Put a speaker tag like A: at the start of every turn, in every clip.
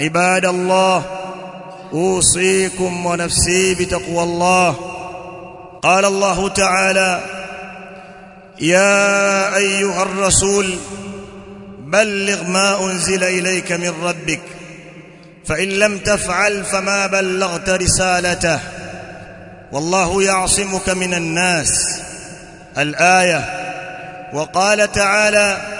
A: عباد الله أوصيكم ونفسي بتقوى الله. قال الله تعالى يا أيها الرسول بلغ ما أنزل إليك من ربك فإن لم تفعل فما بلغت رسالته. والله يعصمك من الناس. الآية وقال تعالى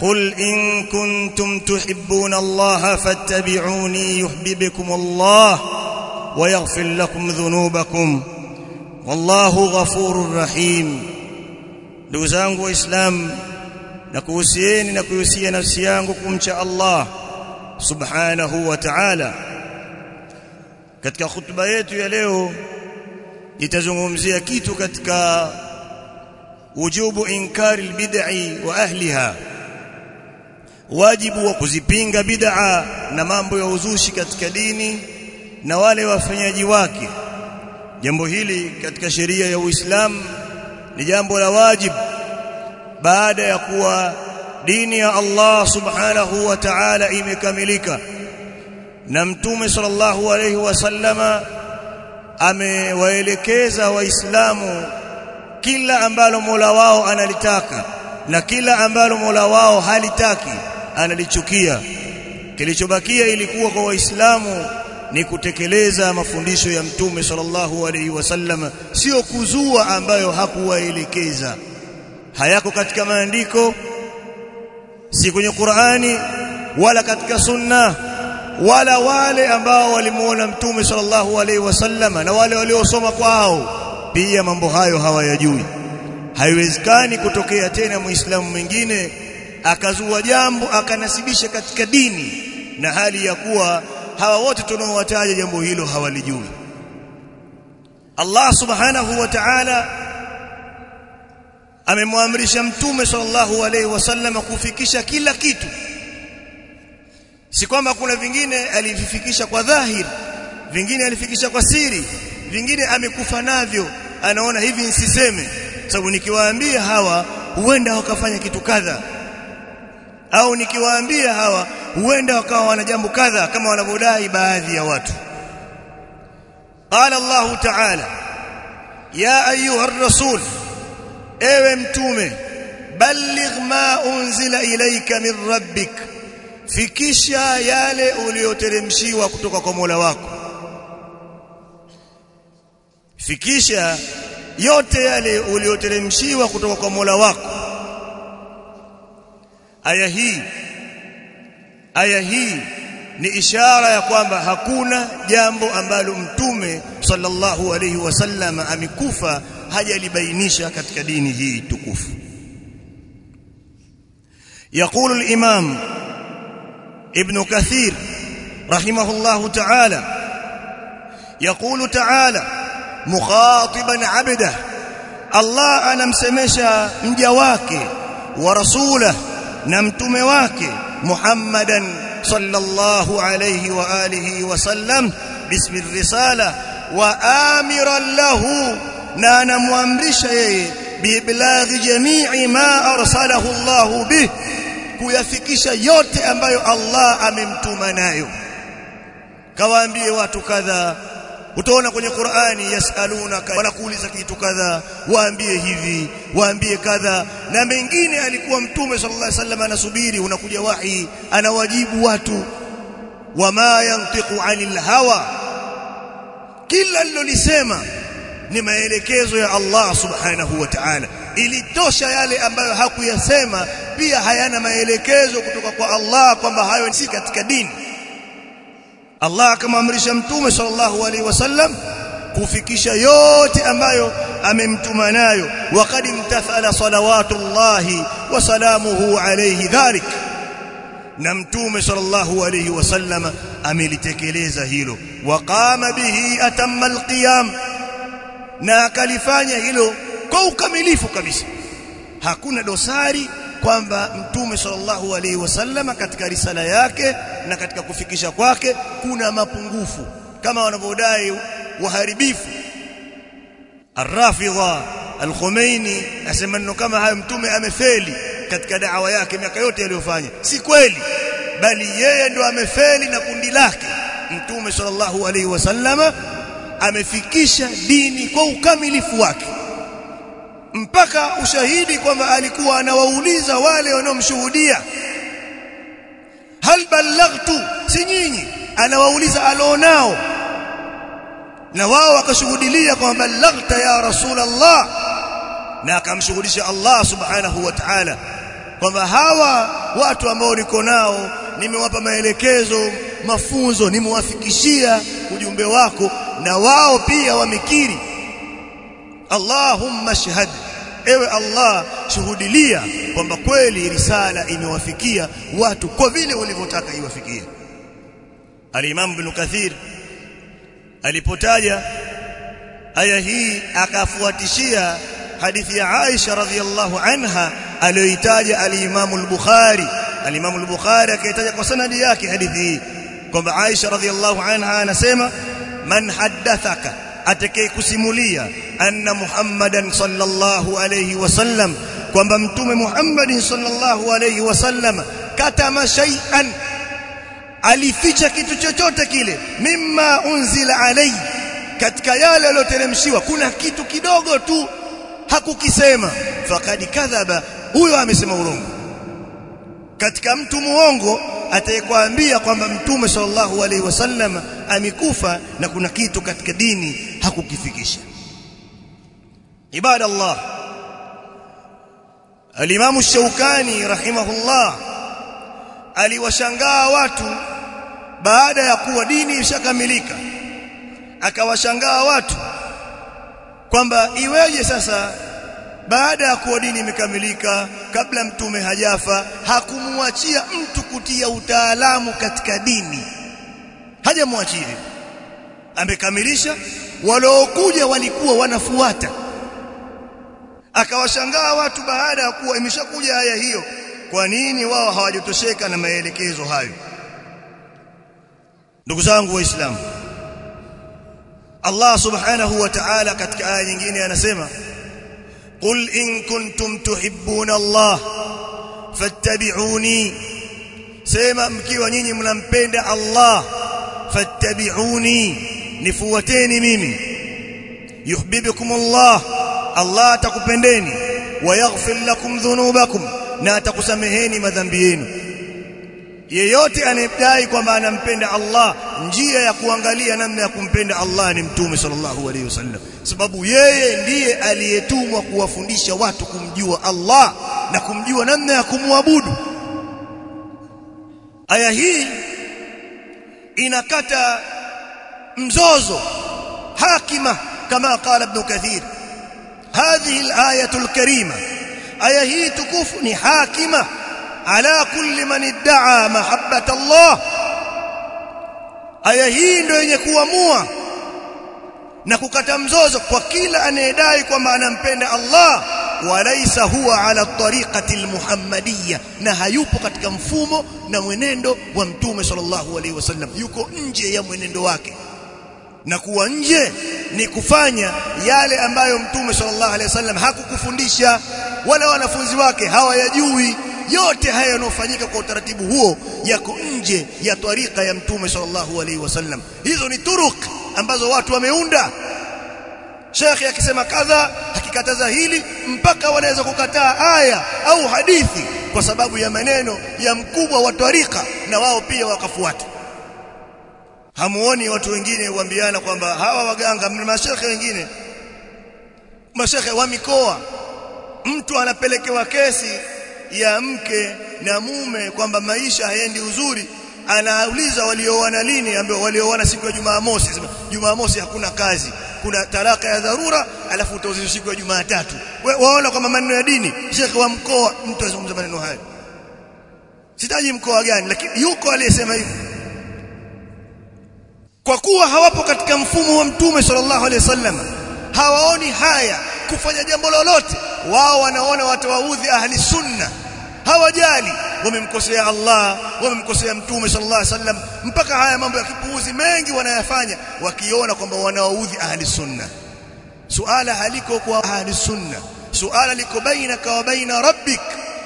A: قل إن كنتم تحبون الله فاتبعوني يحببكم الله ويغفر لكم ذنوبكم والله غفور رحيم. دوزانغو إسلام نكوسيني نكوسي نفسيانكم شاء الله سبحانه وتعالى. katika khutba yetu ya leo nitazungumzia kitu katika wujubu inkari albid'i wa wajibu wa kuzipinga bid'a na mambo ya uzushi katika dini na wale wafanyaji wake. Jambo hili katika sheria ya Uislamu ni jambo la wajibu baada ya kuwa dini ya Allah subhanahu wa ta'ala imekamilika. Na mtume sallallahu alayhi wasallama amewaelekeza waislamu kila ambalo Mola wao analitaka na kila ambalo Mola wao halitaki analichukia. Kilichobakia ilikuwa kwa waislamu ni kutekeleza mafundisho ya mtume sallallahu alaihi wasallam sio kuzua ambayo hakuwaelekeza. Hayako katika maandiko si kwenye Qur'ani wala katika sunna wala wale ambao walimuona mtume sallallahu alaihi wasallam na wale waliosoma kwao. Pia mambo hayo hawayajui. Haiwezekani kutokea tena muislamu mwingine akazua jambo akanasibisha katika dini na hali ya kuwa hawa wote tunaowataja jambo hilo hawalijui. Allah subhanahu wa ta'ala amemwamrisha mtume sallallahu alaihi wasallam kufikisha kila kitu. Si kwamba kuna vingine alivifikisha kwa dhahiri vingine alifikisha kwa siri vingine amekufa navyo anaona hivi nisiseme. Sababu nikiwaambia hawa huenda wakafanya kitu kadha au nikiwaambia hawa huenda wakawa wana jambo kadha kama wanavyodai baadhi ya watu. Qala Allah ta'ala ya ayuha rasul ewe mtume balligh ma unzila ilayka min rabbik fikisha yale uliyoteremshiwa kutoka kwa Mola wako. Fikisha yote yale uliyoteremshiwa kutoka kwa Mola wako aya hii aya hii ni ishara ya kwamba hakuna jambo ambalo mtume sallallahu alaihi wasallam amekufa hajalibainisha katika dini hii tukufu يقول الإمام ابن كثير رحمه الله تعالى يقول تعالى مخاطبا عبده الله anamsemesha mja wake wa rasulahu na mtume wake Muhammadan sallallahu alayhi wa alihi wa sallam bismi risala wa amiran lahu na anamwamrisha yeye biiblaghi jami'i ma arsalahu Allah bih kuyafikisha yote ambayo Allah amemtuma nayo kawaambie watu kadha utaona kwenye Qur'ani yasalunaka wanakuuliza kitu kadha waambie hivi waambie kadha. Na mengine alikuwa mtume sallallahu alaihi wasallam anasubiri unakuja wahi anawajibu watu. Wama yantiqu anil hawa? Kila lilolisema ni maelekezo ya Allah subhanahu wa ta'ala. Ilitosha yale ambayo hakuyasema pia hayana maelekezo kutoka kwa Allah kwamba hayo si katika dini Allah akamamrisha mtume sallallahu alaihi wasallam kufikisha yote ambayo amemtuma nayo. Waqad imtathala salawatullahi wa salamuhu alayhi dhalik. Na mtume sallallahu alayhi wasallam amelitekeleza hilo. Waqama bihi atamma alqiyam. Na akalifanya hilo kwa ukamilifu kabisa. Hakuna dosari kwamba mtume sallallahu alaihi wasallam katika risala yake na katika kufikisha kwake kuna mapungufu. Kama wanavyodai waharibifu. Ar-Rafidha Al-Khomeini asema neno kama hayo mtume amefeli katika da'wa yake miaka yote aliyofanya. Si kweli bali yeye ndo amefeli na kundi lake. Mtume sallallahu alaihi wasallama amefikisha dini kwa ukamilifu wake mpaka ushahidi kwamba alikuwa anawauliza wale wanaomshuhudia. Hal ballaghtu si nyinyi. Anawauliza alionao. Na wao wakashuhudilia kwamba ballaghta ya rasulullah na akamshuhudisha Allah subhanahu wa ta'ala. Kwamba hawa watu ambao niko nao nimewapa maelekezo mafunzo nimewafikishia ujumbe wako. Na wao pia wamekiri Allahumma shahad. Ewe Allah shuhudilia kwamba kweli risala imewafikia watu kwa vile walivyotaka iwafikie. Al-Imam Ibn Kathir alipotaja aya hii akafuatishia hadithi ya Aisha radhiallahu anha aliyoitaja al-Imam al-Bukhari. al-Imam al-Bukhari akaitaja kwa sanadi yake hadithi hii kwamba Aisha radhiallahu anha anasema man haddathaka atakayekusimulia anna Muhammadan sallallahu alayhi wasallam kwamba mtume Muhammad sallallahu alayhi wasallam katama shay'an alificha kitu chochote kile mimma unzila alayhi katika yale aliyoteremshiwa kuna kitu kidogo tu hakukisema. Faqad kadhaba huyo amesema urongo katika mtu muongo atayekwambia kwamba mtume sallallahu alaihi wasallam amekufa na kuna kitu katika dini hakukifikisha. Ibadallah. Alimamu al-Imam Shaukani rahimahullah aliwashangaa watu baada ya kuwa dini ishakamilika. Akawashangaa watu kwamba iweje sasa baada ya kuwa dini imekamilika kabla mtume hajafa hakumwachia mtu kutia utaalamu katika dini. Hajamwachia. Amekamilisha waliokuja walikuwa wanafuata. Akawashangaa watu baada ya kuwa imeshakuja haya hiyo kwa nini wao hawajotosheka na maelekezo hayo? Ndugu zangu waislamu Allah subhanahu wa ta'ala katika aya nyingine anasema qul in kuntum tuhibbuna Allah fattabi'uni. Sema mkiwa nyinyi mnampenda Allah fattabi'uni nifuateni mimi. Yuhibbukum Allah Allah atakupendeni wayaghfir lakum dhunubakum. Na atakusameheni madhambi yenu. Yeyote anayedai kwamba anampenda Allah njia ya kuangalia namna ya kumpenda Allah ni mtume sallallahu alaihi wasallam. Sababu yeye ndiye aliyetumwa kuwafundisha watu kumjua Allah na kumjua namna ya kumwabudu. Aya hii inakata mzozo hakima kama qala ibn kathir. Hadhihi al-ayatu aya hii tukufu ni hakima. Ala kulli man idda'a mahabbata Allah. Aya hii ndio yenye kuamua na kukata mzozo kwa kila anayedai kwamba anampenda Allah. Walaisa huwa ala tariqati almuhammadiyya. Na hayupo katika mfumo na mwenendo wa mtume sallallahu alaihi wasallam. Yuko nje ya mwenendo wake na kuwa nje ni kufanya yale ambayo mtume sallallahu alaihi wasallam hakukufundisha. Wala wanafunzi wake hawayajui yote haya yanofanyika kwa utaratibu huo yako nje ya tariqa ya mtume sallallahu alaihi wasallam. Hizo ni turuk ambazo watu wameunda. Shekhi akisema kadha akikataza hili mpaka wanaweza kukataa aya au hadithi kwa sababu ya maneno ya mkubwa wa tariqa na wao pia wakafuata hamuoni watu wengine huambiana kwamba hawa waganga mashekhe wengine? Mashekhe wa mikoa. Mtu anapelekewa kesi ya mke na mume kwamba maisha haendi uzuri. Anauliza walioana lini? Ambao walioana siku ya Jumamosi. Jumamosi hakuna kazi. Kuna taraka ya dharura alafu utauzisha siku ya Jumatatu. Waona kwa maneno ya dini? Shekhe wa mkoa mtu azungumza maneno hayo. Sitaji mkoa gani lakini yuko aliyesema hivi kwa kuwa hawapo katika mfumo wa mtume sallallahu alaihi wasallam hawaoni haya kufanya jambo lolote wao wanaona watawaudhi ahli sunna hawajali wamemkosea Allah wamemkosea mtume sallallahu alaihi wasallam mpaka haya mambo ya kipuuzi mengi wanayafanya wakiona kwamba wanawaudhi ahli sunna suala haliko kwa ahli sunna suala liko bainaka wa baina rabbik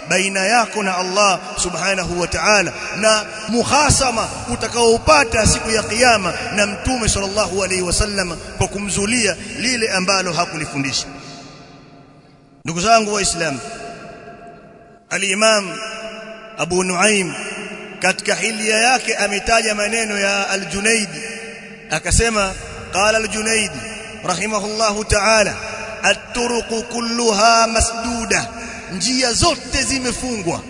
A: baina yako na Allah subhanahu wa ta'ala na muhasama utakaoupata siku ya kiyama na mtume sallallahu alaihi wasallam kwa kumzulia lile ambalo hakulifundisha ndugu zangu waislamu al-imam Abu Nuaim katika hilia yake ametaja maneno ya al-Junaidi akasema qala al-Junaidi rahimahullahu ta'ala at-turuq kulluha masduda njia zote zimefungwa.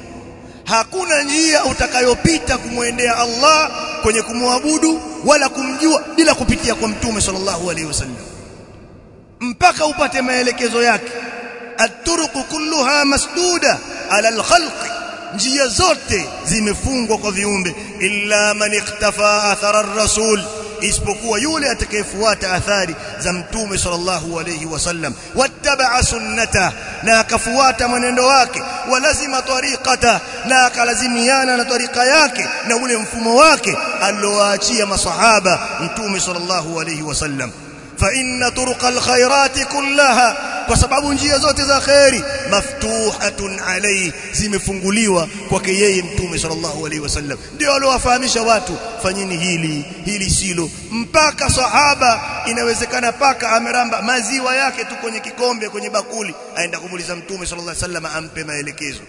A: Hakuna njia utakayopita kumwendea Allah kwenye kumwabudu wala kumjua bila kupitia kwa mtume sallallahu alaihi wasallam. Mpaka upate maelekezo yake. At-turuq kulluha masduda ala al-khalqi njia zote zimefungwa kwa viumbe. Illa man iktafa athara ar-rasul isipokuwa yule atakayefuata athari za mtume sallallahu alayhi wasallam wattaba sunnata na akafuata mwenendo wake walazima tariqata na akalazimiana na tariqa yake na ule mfumo wake aliowaachia masahaba mtume sallallahu alayhi wasallam fa inna turuqal khairati kullaha kwa sababu njia zote za khairi maftuhatun alayhi zimefunguliwa kwake yeye mtume sallallahu alaihi wasallam. Ndio aliowafahamisha watu fanyeni hili hili silo. Mpaka sahaba inawezekana paka ameramba maziwa yake tu kwenye kikombe kwenye bakuli aenda kumuliza mtume sallallahu alaihi wasallam ampe maelekezo.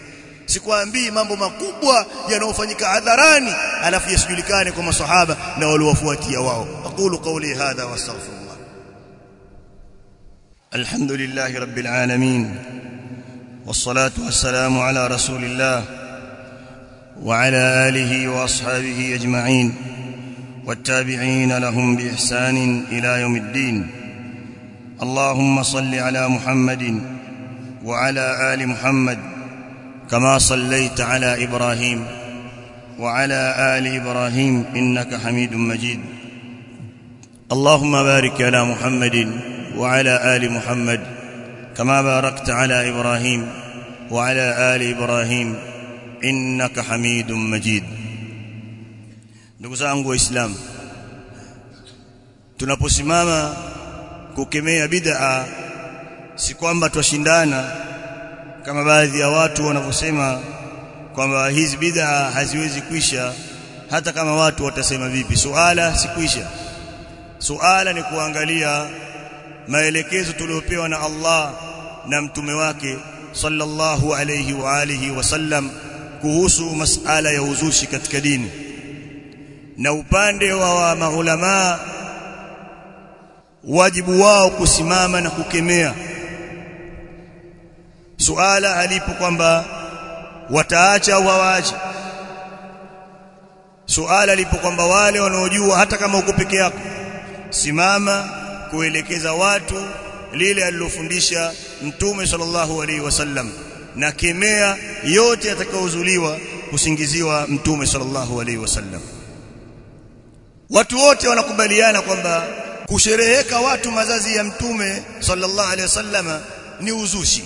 A: Sikwambii mambo makubwa yanayofanyika hadharani alafu yasijulikane kwa masahaba na waliowafuatia wao. Aqulu qawli hadha wastaghfirullah الحمد لله رب العالمين والصلاة والسلام على رسول الله وعلى آله وأصحابه أجمعين والتابعين لهم بإحسان إلى يوم الدين. اللهم صل على محمد وعلى آل محمد كما صليت على إبراهيم وعلى آل إبراهيم إنك حميد مجيد. اللهم بارك على محمد وعلى آل محمد كما باركت على إبراهيم وعلى آل إبراهيم إنك حميد مجيد ndugu zangu waislamu tunaposimama kukemea bid'a si kwamba twashindana kama baadhi ya watu wanavyosema kwamba hizi bid'a haziwezi kuisha hata kama watu watasema vipi suala si kuisha suala ni kuangalia maelekezo tuliopewa na Allah na mtume wake sallallahu alayhi wa alihi wasallam kuhusu masala ya uzushi katika dini. Na upande wa maulama wajibu wao kusimama na kukemea. Suala alipo kwamba wataacha au hawaachi. Suala lipo kwamba wale wanaojua hata kama uko peke yako simama kuelekeza watu lile alilofundisha mtume sallallahu alaihi wasallam na kemea yote atakaozuliwa kusingiziwa mtume sallallahu alaihi wasallam. Watu wote wanakubaliana kwamba kushereheka watu mazazi ya mtume sallallahu alaihi wasallam ni uzushi.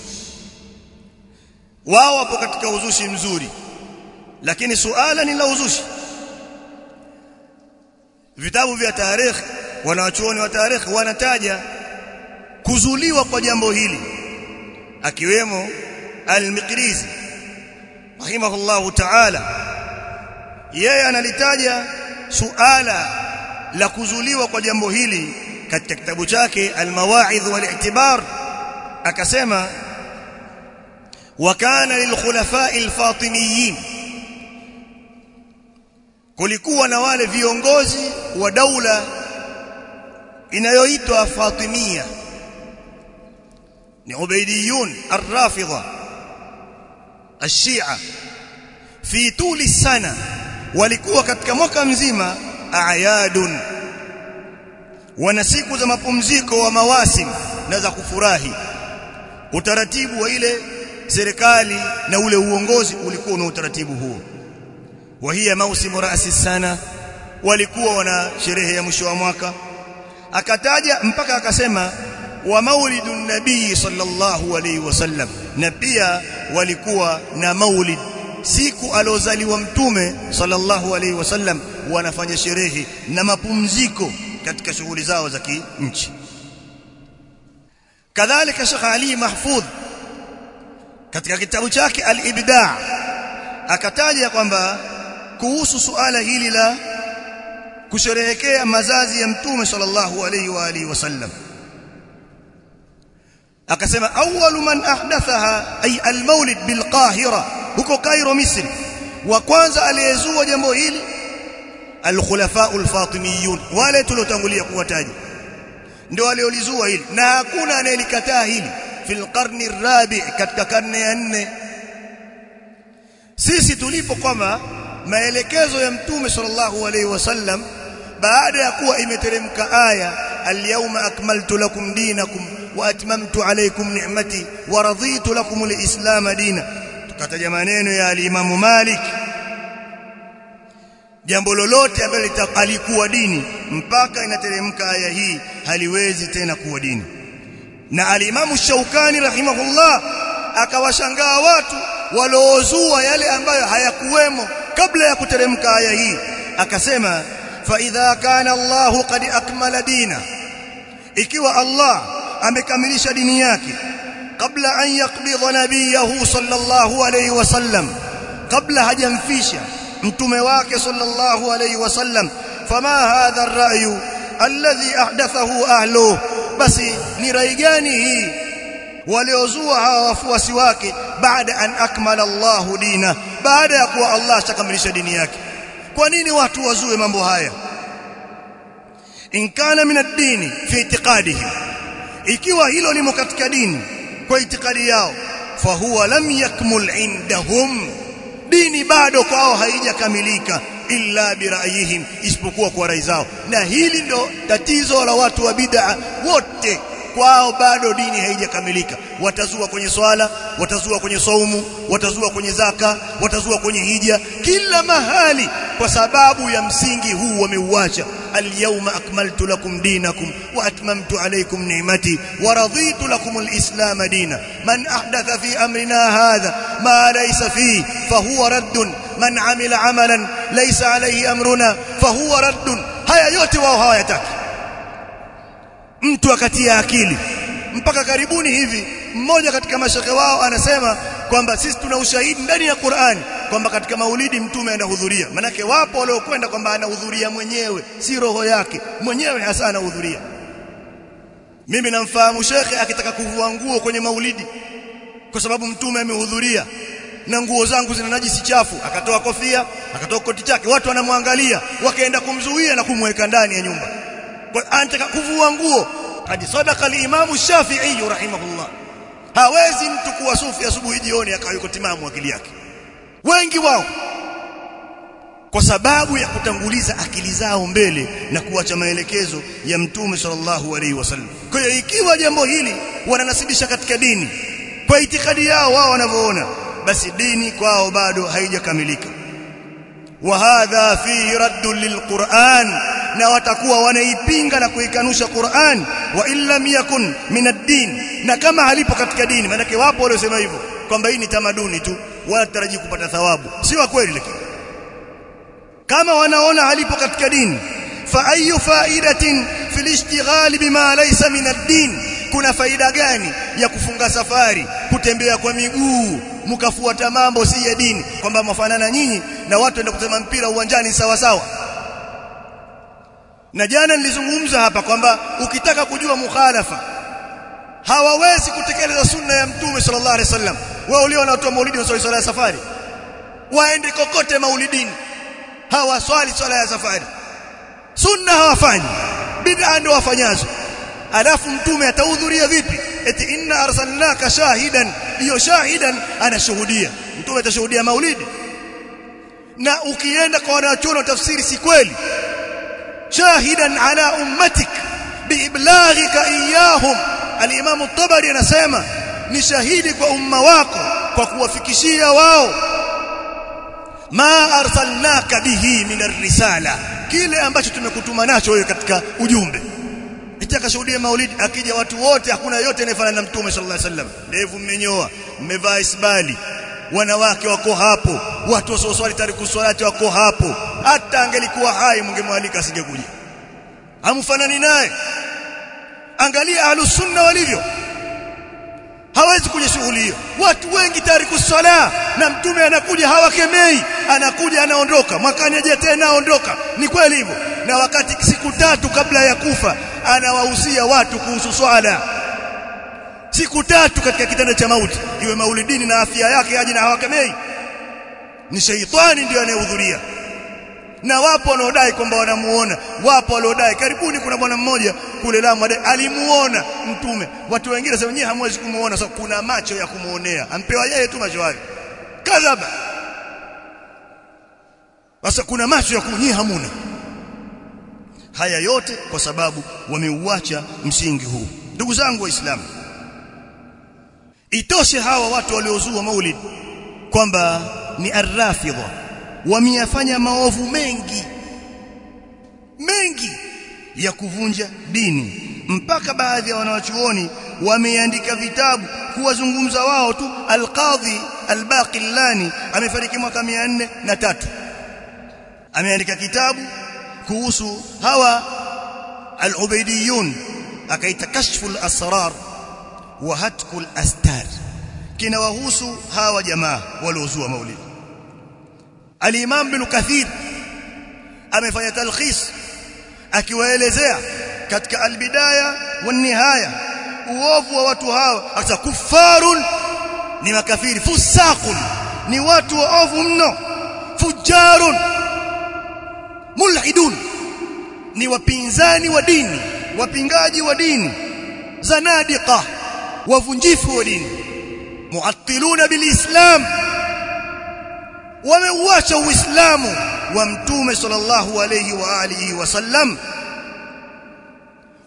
A: Wao wapo katika uzushi mzuri lakini suala ni la uzushi. Vitabu vya tarikh wanawachuoni wa tarikh wanataja kuzuliwa kwa jambo hili akiwemo al-Miqrizi rahimahullahu ta'ala. Yeye analitaja suala la kuzuliwa kwa jambo hili katika kitabu chake al-Mawa'idh wal-i'tibar akasema wa kana lilkhulafa'i al-Fatimiyyin. Kulikuwa na wale viongozi wa daula inayoitwa Fatimia. Ni Ubaidiyun Ar-Rafidha Ashia fi tuli sana walikuwa katika mwaka mzima ayadun. Wana siku za mapumziko wa mawasim na za kufurahi. Utaratibu wa ile serikali na ule uongozi ulikuwa na utaratibu huo. Wa hiya mausimu rasi sana walikuwa wana sherehe ya mwisho wa mwaka akataja mpaka akasema wa maulidun nabii sallallahu alaihi wasallam na pia walikuwa na maulid. Siku alozaliwa mtume sallallahu alaihi wasallam wanafanya sherehe na mapumziko katika shughuli zao za kinchi. Kadhalika Sheikh Ali Mahfudh katika kitabu chake al-Ibda' akataja kwamba kuhusu suala hili la kusherehekea mazazi ya mtume sallallahu alaihi wa alihi wasallam akasema awwalu man ahdathaha ay almaulid bilqahira huko Cairo Misri wa kwanza aliyezua jambo hili alkhulafa alfatimiyun wale tuliotangulia kuwataja. Ndio waliolizua hili. Na hakuna anayelikataa hili. Fil qarni rabi katika karne ya nne. Sisi tulipo kwamba maelekezo ya mtume sallallahu alaihi wasallam baada ya kuwa imeteremka aya al-yawma akmaltu lakum dinakum wa atmamtu alaykum ni'mati wa raditu lakum al-islam dina. Tukataja maneno ya al-Imam Malik. Jambo lolote ambalo alikuwa dini mpaka inateremka aya hii haliwezi tena kuwa dini. Na alimamu Shaukani rahimahullah akawashangaa watu waloozua yale ambayo hayakuwemo kabla ya kuteremka aya hii. Akasema فإذا كان الله قد أكمل دينه إكوى الله أمك أمريش دينياك قبل أن يقبض نبيه صلى الله عليه وسلم قبل هجم فيشه انتمواك صلى الله عليه وسلم فما هذا الرأي الذي أحدثه أهله بس نريجانه وليزوها وفوسواك بعد أن أكمل الله دينه بعد أقوى الله شكا أمريش kwa nini watu wazue mambo haya? In kana min ad-dini fi i'tiqadihi. Ikiwa hilo limo katika dini kwa itikadi yao fahuwa lam yakmul indahum. Dini bado kwao haijakamilika illa bira'yihim isipokuwa kwa rai zao. Na hili ndo tatizo la watu wa bid'a wote kwao bado dini haijakamilika. Watazua kwenye swala watazua kwenye saumu watazua kwenye zaka watazua kwenye hija kila mahali kwa sababu ya msingi huu wameuacha. Alyawma akmaltu lakum dinakum wa atmamtu alaykum ni'mati wa raditu lakum alislam dina. Man ahdatha fi amrina hadha ma laysa fihi fahuwa raddun. Man amila amalan laysa alayhi amruna fahuwa raddun. Haya yote wao hawayataki mtu akatia akili. Mpaka karibuni hivi mmoja katika mashekhe wao anasema kwamba sisi tuna ushahidi ndani ya Qur'ani kwamba katika maulidi mtume anahudhuria. Manake wapo waliokwenda kwamba anahudhuria mwenyewe si roho yake. Mwenyewe hasa anahudhuria. Mimi namfahamu shekhe akitaka kuvua nguo kwenye maulidi kwa sababu mtume amehudhuria na nguo zangu zina najisi chafu. Akatoa kofia akatoa koti chake watu wanamwangalia wakaenda kumzuia na kumweka ndani ya nyumba anataka kuvua nguo. Hadi sadaqa al-Imam Shafi'i rahimahullah. Hawezi mtu kuwa sufi asubuhi jioni akawa yuko timamu akili yake. Wengi wao. Kwa sababu ya kutanguliza akili zao mbele na kuacha maelekezo ya mtume sallallahu alaihi wasallam. Kwa hiyo ikiwa jambo hili wananasibisha katika dini kwa itikadi yao wao wanavyoona basi dini kwao bado haijakamilika. Wa hadha fi raddu lilquran na watakuwa wanaipinga na kuikanusha Qur'an wa illam yakun min ad-din. Na kama halipo katika dini maana wapo waliosema hivyo kwamba hii ni tamaduni tu wanatarajia kupata thawabu. Si wa kweli lakini. Kama wanaona halipo katika dini fa ayu faidatin fil ishtighal bima laysa min ad-din. Kuna faida gani ya kufunga safari kutembea kwa miguu mkafuata mambo si ya dini? Kwamba mwafanana nyinyi na watu waenda kusema mpira uwanjani sawa sawa na jana nilizungumza hapa kwamba ukitaka kujua mukhalafa hawawezi kutekeleza sunna ya mtume sallallahu alaihi wasallam. Wao ulio wanatoa maulidi na swala ya safari waende kokote maulidini hawaswali swala ya safari. Sunna hawafanyi bid'a ndio wafanyazo. Alafu mtume atahudhuria vipi? Eti inna arsalnaka shahidan hiyo shahidan anashuhudia. Mtume atashuhudia maulidi. Na ukienda kwa wanachuoni tafsiri si kweli shahidan ala ummatik biiblaghika iyahum al-imam at-tabari anasema ni shahidi kwa umma wako kwa kuwafikishia wao ma arsalnaka bihi min ar-risala. Kile ambacho tumekutuma nacho wewe katika ujumbe. Itakashuhudia maulidi akija watu wote hakuna yote anayefanana na mtume sallallahu alaihi wasallam. Ndevu mmenyoa mmevaa isbali wanawake wako hapo watu wasioswali tariku swalati wako hapo. Hata angelikuwa hai mngemwalika asingekuja. Hamfanani naye. Angalia ahlus sunna walivyo. Hawezi kuja shughuli hiyo. Watu wengi tariku swala na mtume anakuja hawakemei. Anakuja anaondoka. Mwakani aje tena aondoka. Ni kweli hivyo. Na wakati siku tatu kabla ya kufa anawahusia watu kuhusu swala siku tatu katika kitanda cha mauti iwe maulidini na afya yake aje na hawakemei. Ni sheitani ndio anayehudhuria. Na wapo wanaodai kwamba wanamuona wapo waliodai. Karibuni kuna bwana mmoja kule Lamu alimuona mtume. Watu wengine sasa wenyewe hamwezi kumuona sasa so, kuna macho ya kumuonea. Ampewa yeye tu macho hayo kadhaba. Sasa kuna macho ya kunyinyi hamuna. Haya yote kwa sababu wameuacha msingi huu. Ndugu zangu waislamu itoshe hawa watu waliozua maulid kwamba ni arrafidha wameyafanya maovu mengi mengi ya kuvunja dini. Mpaka baadhi ya wanawachuoni wameandika vitabu kuwazungumza wao tu. Alqadhi albaqillani amefariki mwaka 403 ameandika kitabu kuhusu hawa al-ubaydiyun akaita kashful al-asrar wa hatkul al-astar kinawahusu hawa jamaa waliozua maulid al-imam bin kathir amefanya talkhis akiwaelezea katika al-bidaya wan nihaya uovu wa watu hawa. Hasa kufarun ni makafiri. Fusaqun ni watu waovu mno. Fujarun mulhidun ni wapinzani wa dini wapingaji wa dini. Zanadiqa wavunjifu wa dini. Muattiluna bilislam. Wameuacha uislamu wa mtume sallallahu alayhi wa alihi wasallam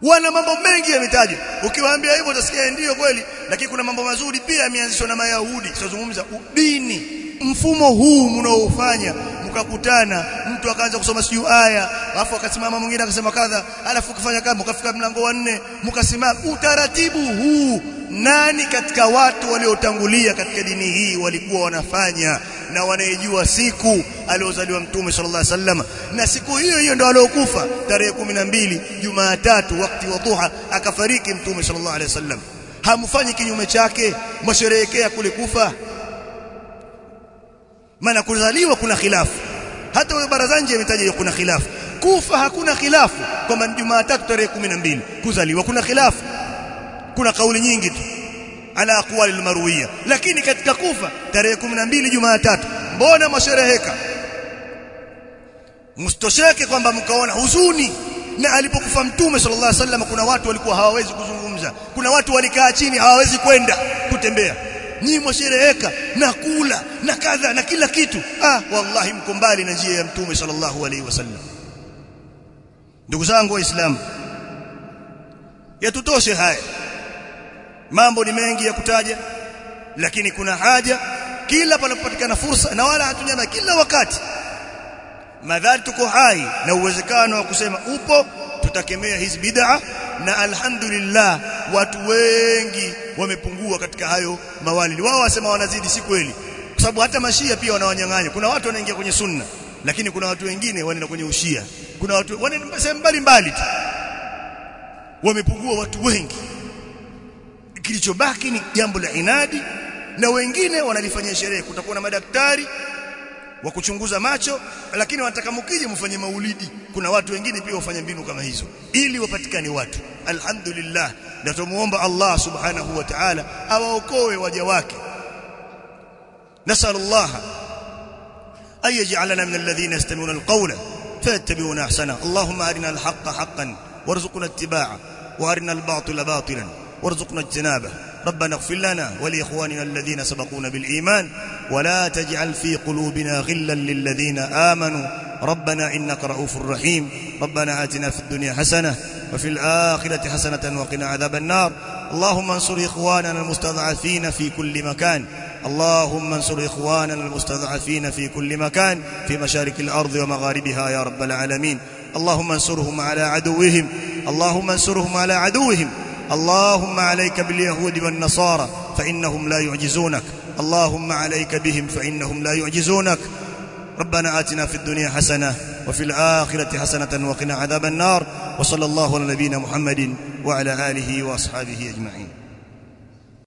A: wana mambo mengi yametajwa ukiwaambia hivyo utasikia ndio kweli lakini kuna mambo mazuri pia yameanzishwa na mayahudi. Tunazungumza dini mfumo huu mnaofanya mkakutana mtu akaanza kusoma siyo aya alafu akasimama mwingine akasema kadha alafu ukifanya kama ukafika mlango wa nne mkasimama. Utaratibu huu nani katika watu waliotangulia katika dini hii walikuwa wanafanya na wanaijua siku aliozaliwa mtume sallallahu alaihi wasallam? Na siku hiyo hiyo ndio aliokufa tarehe 12 Jumatatu wakati wa duha akafariki mtume sallallahu alaihi wasallam. Hamfanyi kinyume chake mwasherehekea kule kufa. Maana kuzaliwa kuna khilafu. Hata huyo barazanji ametaja kuna khilafu. Kufa hakuna khilafu. Kwamba ni Jumatatu tarehe 12 kuzaliwa kuna khilafu kuna kauli nyingi tu. Ala aqwali almarwiya. Lakini katika kufa tarehe 12 Jumatatu mbona mwashereheka mstosheke kwamba mkaona huzuni. Na alipokufa mtume sallallahu alaihi wasallam kuna watu walikuwa hawawezi kuzungumza. Kuna watu walikaa chini hawawezi kwenda kutembea. Nyinyi mwashereheka na kula na kadha na kila kitu. Ah wallahi mko mbali na njia ya mtume sallallahu alaihi wasallam. Ndugu zangu waislamu yatutoshe haya mambo ni mengi ya kutaja lakini kuna haja kila panapopatikana fursa na wala hatunyana kila wakati madhali tuko hai na uwezekano wa kusema upo tutakemea hizi bid'a na alhamdulillah watu wengi wamepungua katika hayo mawalili wao wasema wanazidi si kweli kwa sababu hata mashia pia wanawanyang'anya. Kuna watu wanaingia kwenye sunna lakini kuna watu wengine wanaenda kwenye ushia. Kuna watu wanaenda sehemu mbalimbali tu. Wamepungua watu wengi kilichobaki ni jambo la inadi na wengine wanalifanyia sherehe kutakuwa na madaktari wa kuchunguza macho lakini wanataka mkije mfanye maulidi kuna watu wengine pia wafanya mbinu kama hizo ili wapatikane watu alhamdulillah na tumuomba Allah subhanahu wa ta'ala awaokoe waja wake nasallallahu أن يجعلنا من الذين يستمعون القول فيتبعون أحسنه اللهم أرنا الحق حقا وارزقنا اتباعه وأرنا الباطل باطلا وارزقنا اجتنابه. ربنا اغفر لنا ولإخواننا الذين سبقونا بالإيمان ولا تجعل في قلوبنا غلا للذين آمنوا. ربنا إنك رؤوف رحيم. ربنا آتنا في الدنيا حسنة وفي الآخرة حسنة وقنا عذاب النار. اللهم انصر إخواننا المستضعفين في كل مكان. اللهم انصر إخواننا المستضعفين في كل مكان في مشارق الأرض ومغاربها يا رب العالمين. اللهم انصرهم على عدوهم. اللهم انصرهم على عدوهم. اللهم عليك باليهود والنصارى فإنهم لا يعجزونك. اللهم عليك بهم فإنهم لا يعجزونك. ربنا آتنا في الدنيا حسنة وفي الآخرة حسنة وقنا عذاب النار. وصلى الله على نبينا محمد وعلى آله وأصحابه أجمعين.